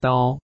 刀。